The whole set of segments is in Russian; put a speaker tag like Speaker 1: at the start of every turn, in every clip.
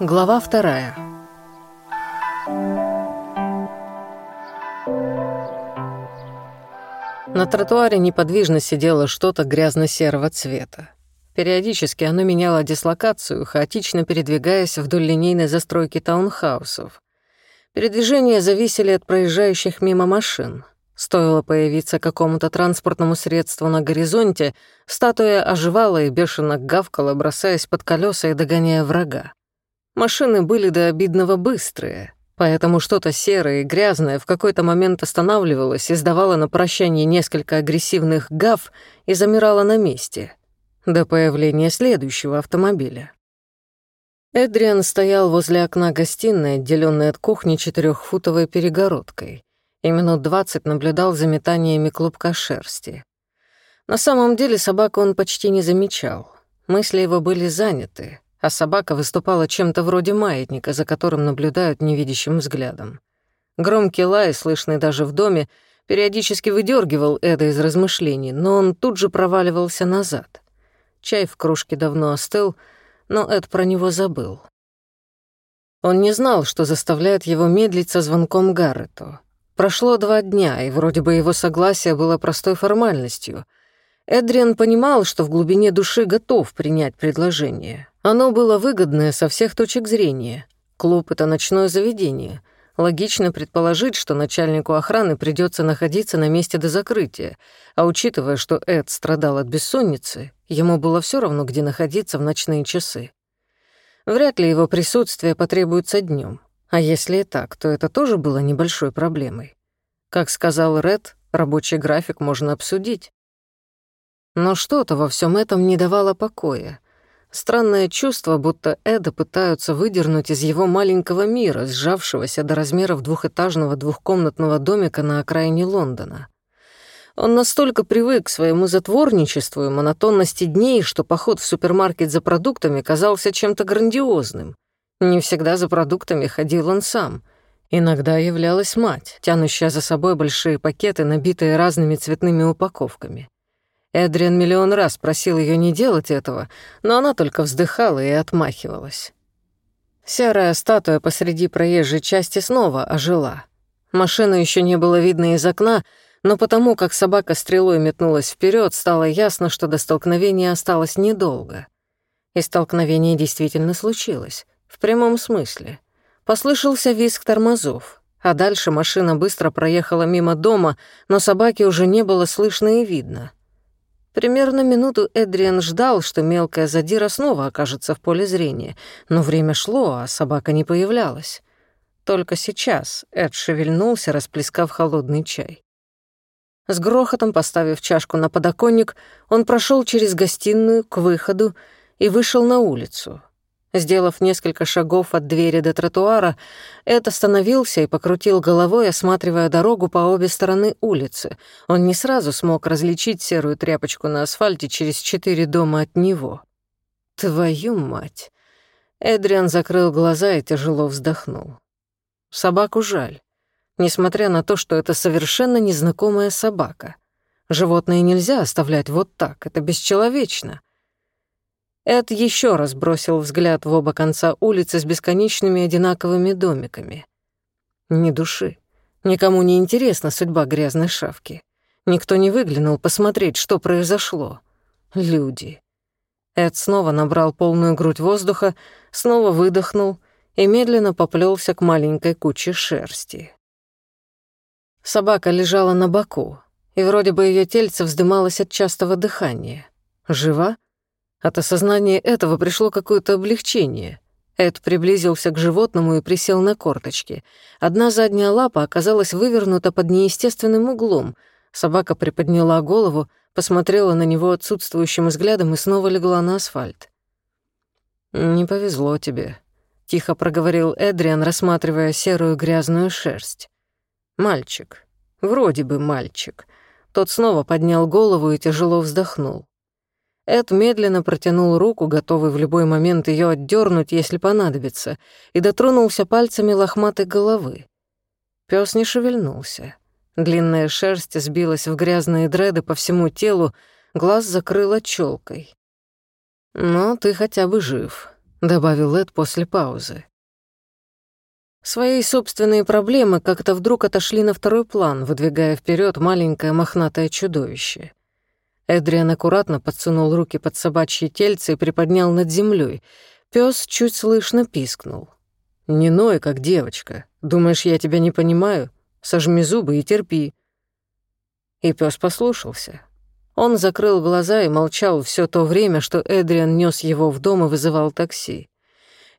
Speaker 1: Глава вторая. На тротуаре неподвижно сидело что-то грязно-серого цвета. Периодически оно меняло дислокацию, хаотично передвигаясь вдоль линейной застройки таунхаусов. Передвижения зависели от проезжающих мимо машин. Стоило появиться какому-то транспортному средству на горизонте, статуя оживала и бешено гавкала, бросаясь под колеса и догоняя врага. Машины были до обидного быстрые, поэтому что-то серое и грязное в какой-то момент останавливалось, издавало на прощание несколько агрессивных гав и замирало на месте до появления следующего автомобиля. Эдриан стоял возле окна гостиной, отделённой от кухни четырехфутовой перегородкой, и минут двадцать наблюдал за метаниями клубка шерсти. На самом деле собаку он почти не замечал. Мысли его были заняты, а собака выступала чем-то вроде маятника, за которым наблюдают невидящим взглядом. Громкий лай, слышный даже в доме, периодически выдергивал Эда из размышлений, но он тут же проваливался назад. Чай в кружке давно остыл, но Эд про него забыл. Он не знал, что заставляет его медлить со звонком Гаррету. Прошло два дня, и вроде бы его согласие было простой формальностью. Эдриан понимал, что в глубине души готов принять предложение. Оно было выгодное со всех точек зрения. Клуб — это ночное заведение. Логично предположить, что начальнику охраны придется находиться на месте до закрытия, а учитывая, что Эд страдал от бессонницы, ему было все равно, где находиться в ночные часы. Вряд ли его присутствие потребуется днем, а если и так, то это тоже было небольшой проблемой. Как сказал Ред, рабочий график можно обсудить. Но что-то во всем этом не давало покоя. Странное чувство, будто Эда пытаются выдернуть из его маленького мира, сжавшегося до размеров двухэтажного двухкомнатного домика на окраине Лондона. Он настолько привык к своему затворничеству и монотонности дней, что поход в супермаркет за продуктами казался чем-то грандиозным. Не всегда за продуктами ходил он сам. Иногда являлась мать, тянущая за собой большие пакеты, набитые разными цветными упаковками. Эдриан миллион раз просил ее не делать этого, но она только вздыхала и отмахивалась. Серая статуя посреди проезжей части снова ожила. Машину еще не было видно из окна, но потому как собака стрелой метнулась вперед, стало ясно, что до столкновения осталось недолго. И столкновение действительно случилось, в прямом смысле. Послышался визг тормозов, а дальше машина быстро проехала мимо дома, но собаки уже не было слышно и видно — Примерно минуту Эдриан ждал, что мелкая задира снова окажется в поле зрения, но время шло, а собака не появлялась. Только сейчас Эд шевельнулся, расплескав холодный чай. С грохотом поставив чашку на подоконник, он прошел через гостиную к выходу и вышел на улицу. Сделав несколько шагов от двери до тротуара, Эд остановился и покрутил головой, осматривая дорогу по обе стороны улицы. Он не сразу смог различить серую тряпочку на асфальте через четыре дома от него. «Твою мать!» Эдриан закрыл глаза и тяжело вздохнул. Собаку жаль, несмотря на то, что это совершенно незнакомая собака. Животное нельзя оставлять вот так, это бесчеловечно. Эд еще раз бросил взгляд в оба конца улицы с бесконечными одинаковыми домиками. Ни души. Никому не интересна судьба грязной шавки. Никто не выглянул посмотреть, что произошло. Люди. Эд снова набрал полную грудь воздуха, снова выдохнул и медленно поплелся к маленькой куче шерсти. Собака лежала на боку, и вроде бы ее тельце вздымалось от частого дыхания. Жива? От осознания этого пришло какое-то облегчение. Эд приблизился к животному и присел на корточки. Одна задняя лапа оказалась вывернута под неестественным углом. Собака приподняла голову, посмотрела на него отсутствующим взглядом и снова легла на асфальт. «Не повезло тебе», — тихо проговорил Эдриан, рассматривая серую грязную шерсть. «Мальчик. Вроде бы мальчик». Тот снова поднял голову и тяжело вздохнул. Эд медленно протянул руку, готовый в любой момент ее отдернуть, если понадобится, и дотронулся пальцами лохматой головы. Пес не шевельнулся. Длинная шерсть сбилась в грязные дреды по всему телу, глаз закрыла челкой. «Но ты хотя бы жив», — добавил Эд после паузы. Свои собственные проблемы как-то вдруг отошли на второй план, выдвигая вперед маленькое мохнатое чудовище. Эдриан аккуратно подсунул руки под собачье тельце и приподнял над землей. Пёс чуть слышно пискнул. «Не ной, как девочка. Думаешь, я тебя не понимаю? Сожми зубы и терпи». И пёс послушался. Он закрыл глаза и молчал все то время, что Эдриан нес его в дом и вызывал такси.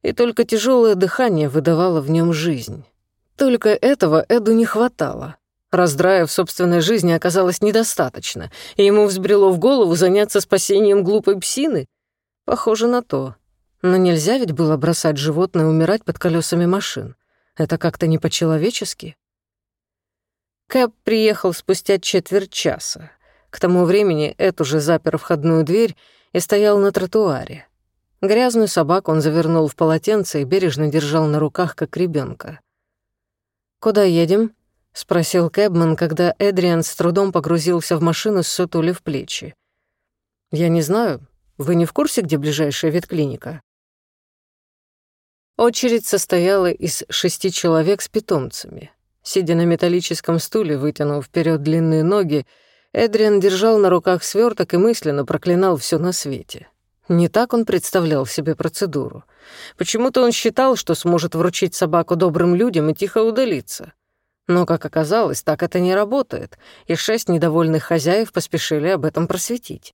Speaker 1: И только тяжелое дыхание выдавало в нем жизнь. Только этого Эду не хватало. Раздрая в собственной жизни оказалось недостаточно, и ему взбрело в голову заняться спасением глупой псины. Похоже на то. Но нельзя ведь было бросать животное умирать под колесами машин. Это как-то не по-человечески. Кэп приехал спустя четверть часа. К тому времени Эд уже запер входную дверь и стоял на тротуаре. Грязную собаку он завернул в полотенце и бережно держал на руках, как ребенка. «Куда едем?» — спросил Кэбман, когда Эдриан с трудом погрузился в машину, ссутули в плечи. «Я не знаю. Вы не в курсе, где ближайшая ветклиника?» Очередь состояла из шести человек с питомцами. Сидя на металлическом стуле, вытянув вперед длинные ноги, Эдриан держал на руках сверток и мысленно проклинал все на свете. Не так он представлял себе процедуру. Почему-то он считал, что сможет вручить собаку добрым людям и тихо удалиться. Но, как оказалось, так это не работает, и шесть недовольных хозяев поспешили об этом просветить.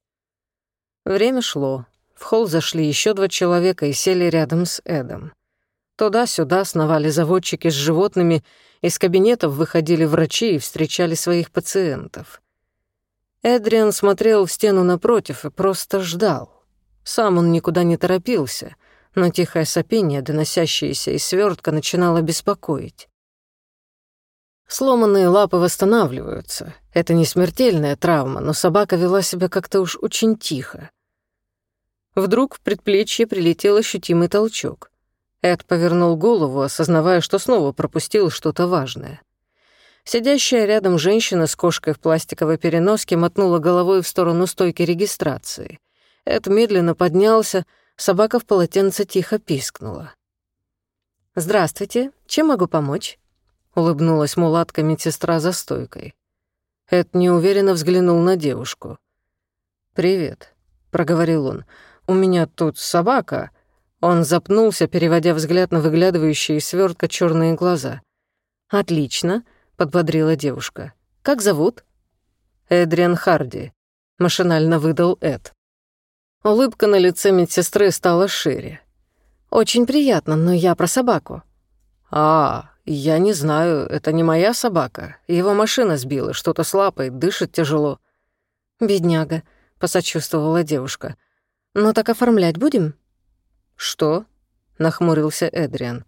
Speaker 1: Время шло. В холл зашли еще два человека и сели рядом с Эдом. Туда-сюда сновали заводчики с животными, из кабинетов выходили врачи и встречали своих пациентов. Эдриан смотрел в стену напротив и просто ждал. Сам он никуда не торопился, но тихое сопение, доносящееся из свертка, начинало беспокоить. Сломанные лапы восстанавливаются. Это не смертельная травма, но собака вела себя как-то уж очень тихо. Вдруг в предплечье прилетел ощутимый толчок. Эд повернул голову, осознавая, что снова пропустил что-то важное. Сидящая рядом женщина с кошкой в пластиковой переноске мотнула головой в сторону стойки регистрации. Эд медленно поднялся, собака в полотенце тихо пискнула. «Здравствуйте, чем могу помочь?» — улыбнулась мулатка медсестра за стойкой. Эд неуверенно взглянул на девушку. «Привет», — проговорил он. «У меня тут собака». Он запнулся, переводя взгляд на выглядывающие из свёртка чёрные глаза. «Отлично», — подбодрила девушка. «Как зовут?» «Эдриан Харди», — машинально выдал Эд. Улыбка на лице медсестры стала шире. «Очень приятно, но я про собаку». «А, я не знаю, это не моя собака. Его машина сбила, что-то с лапой, дышит тяжело».
Speaker 2: «Бедняга», — посочувствовала девушка. «Ну так оформлять будем?»
Speaker 1: «Что?» — нахмурился Эдриан.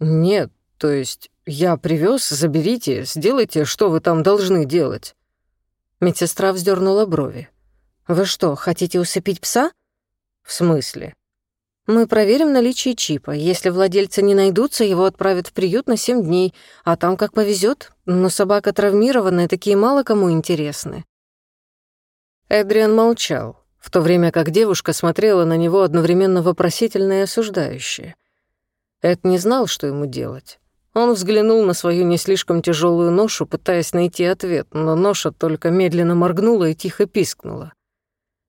Speaker 1: «Нет, то есть я привез, заберите, сделайте, что вы там должны делать».
Speaker 2: Медсестра вздернула брови. «Вы что, хотите усыпить пса?» «В смысле?» «Мы проверим наличие чипа. Если владельцы не найдутся, его отправят в приют на семь дней, а там как повезет. Но собака травмированная, такие мало кому интересны».
Speaker 1: Эдриан молчал в то время как девушка смотрела на него одновременно вопросительно и осуждающе. Эд не знал, что ему делать. Он взглянул на свою не слишком тяжелую ношу, пытаясь найти ответ, но ноша только медленно моргнула и тихо пискнула.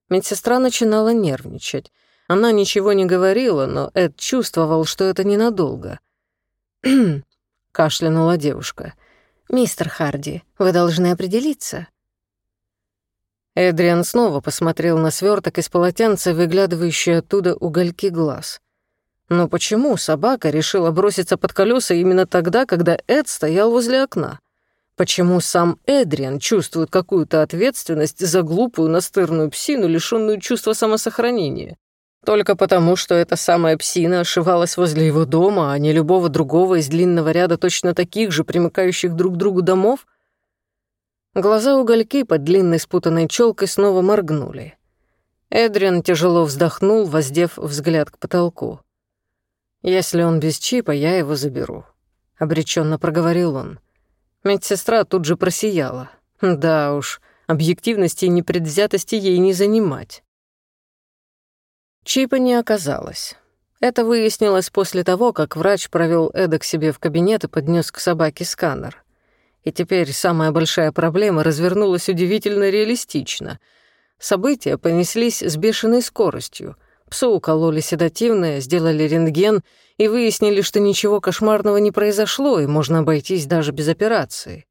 Speaker 1: Медсестра начинала нервничать. Она ничего не говорила, но Эд чувствовал, что это ненадолго. кашлянула девушка.
Speaker 2: «Мистер Харди, вы должны определиться».
Speaker 1: Эдриан снова посмотрел на сверток из полотенца, выглядывающий оттуда угольки глаз. Но почему собака решила броситься под колеса именно тогда, когда Эд стоял возле окна? Почему сам Эдриан чувствует какую-то ответственность за глупую настырную псину, лишённую чувства самосохранения? Только потому, что эта самая псина ошивалась возле его дома, а не любого другого из длинного ряда точно таких же, примыкающих друг к другу домов — Глаза угольки под длинной спутанной челкой снова моргнули. Эдриан тяжело вздохнул, воздев взгляд к потолку. «Если он без чипа, я его заберу», — обреченно проговорил он. Медсестра тут же просияла. Да уж, объективности и непредвзятости ей не занимать. Чипа не оказалось. Это выяснилось после того, как врач провел Эда к себе в кабинет и поднес к собаке сканер. И теперь самая большая проблема развернулась удивительно реалистично. События понеслись с бешеной скоростью. Псу укололи седативное, сделали рентген и выяснили, что ничего кошмарного не произошло, и можно обойтись даже без операции.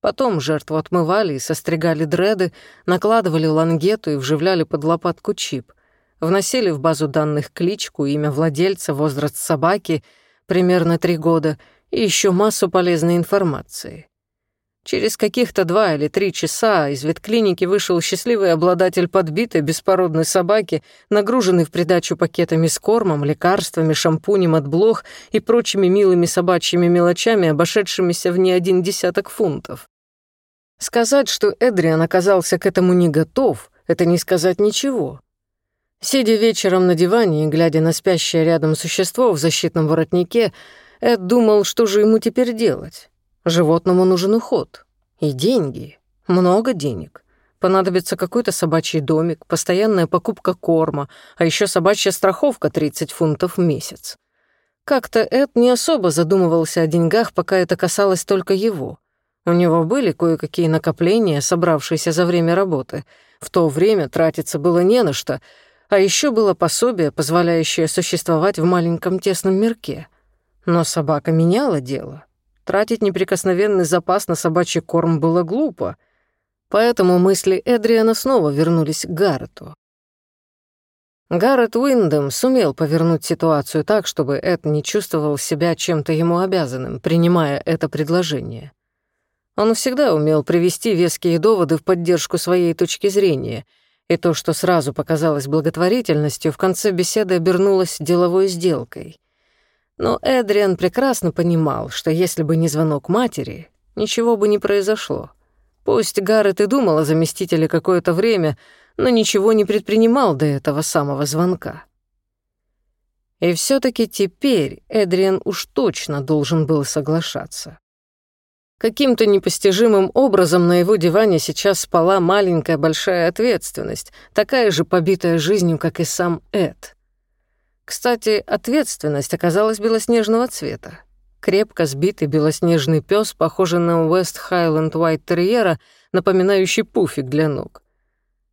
Speaker 1: Потом жертву отмывали и состригали дреды, накладывали лангету и вживляли под лопатку чип. Вносили в базу данных кличку, имя владельца, возраст собаки, примерно три года, и еще массу полезной информации. Через каких-то два или три часа из ветклиники вышел счастливый обладатель подбитой беспородной собаки, нагруженный в придачу пакетами с кормом, лекарствами, шампунем от блох и прочими милыми собачьими мелочами, обошедшимися в не один десяток фунтов. Сказать, что Эдриан оказался к этому не готов, это не сказать ничего. Сидя вечером на диване и глядя на спящее рядом существо в защитном воротнике, Эд думал, что же ему теперь делать. Животному нужен уход. И деньги. Много денег. Понадобится какой-то собачий домик, постоянная покупка корма, а еще собачья страховка 30 фунтов в месяц. Как-то Эд не особо задумывался о деньгах, пока это касалось только его. У него были кое-какие накопления, собравшиеся за время работы. В то время тратиться было не на что, а еще было пособие, позволяющее существовать в маленьком тесном мирке. Но собака меняла дело. Тратить неприкосновенный запас на собачий корм было глупо, поэтому мысли Эдриана снова вернулись к Гаррету. Гаррет Уиндем сумел повернуть ситуацию так, чтобы Эд не чувствовал себя чем-то ему обязанным, принимая это предложение. Он всегда умел привести веские доводы в поддержку своей точки зрения, и то, что сразу показалось благотворительностью, в конце беседы обернулось деловой сделкой. Но Эдриан прекрасно понимал, что если бы не звонок матери, ничего бы не произошло. Пусть Гаррет и думал о заместителе какое-то время, но ничего не предпринимал до этого самого звонка. И все таки теперь Эдриан уж точно должен был соглашаться. Каким-то непостижимым образом на его диване сейчас спала маленькая большая ответственность, такая же побитая жизнью, как и сам Эд. Кстати, ответственность оказалась белоснежного цвета. Крепко сбитый белоснежный пес, похожий на Уэст Хайленд Уайт Терьера, напоминающий пуфик для ног.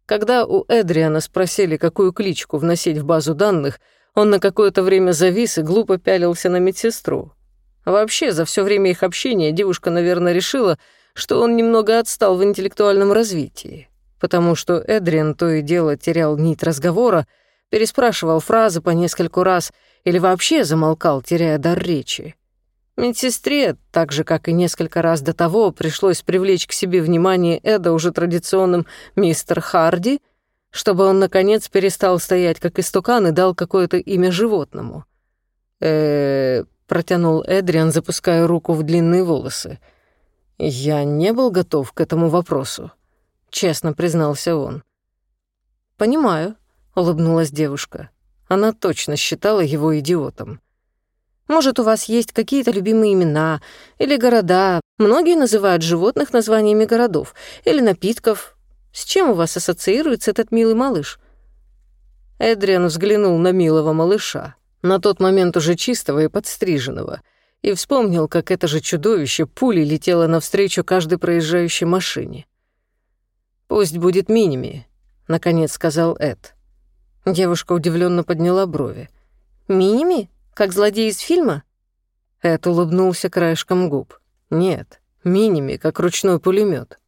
Speaker 1: Когда у Эдриана спросили, какую кличку вносить в базу данных, он на какое-то время завис и глупо пялился на медсестру. Вообще, за все время их общения девушка, наверное, решила, что он немного отстал в интеллектуальном развитии, потому что Эдриан то и дело терял нить разговора, переспрашивал фразы по нескольку раз или вообще замолкал, теряя дар речи. Медсестре, так же, как и несколько раз до того, пришлось привлечь к себе внимание Эда уже традиционным «мистер Харди», чтобы он, наконец, перестал стоять как истукан и дал какое-то имя животному. э протянул Эдриан, запуская руку в длинные волосы. «Я не был готов к этому вопросу», — честно признался он. «Понимаю», — улыбнулась девушка. Она точно считала его идиотом. «Может, у вас есть какие-то любимые имена или города? Многие называют животных названиями городов или напитков. С чем у вас ассоциируется этот милый малыш?» Эдриан взглянул на милого малыша, на тот момент уже чистого и подстриженного, и вспомнил, как это же чудовище пулей летело навстречу каждой проезжающей машине. «Пусть будет миними», — наконец сказал Эд. Девушка удивленно подняла брови. «Миними? Как злодей из фильма?» Эд улыбнулся краешком губ. «Нет, миними, как ручной пулемет.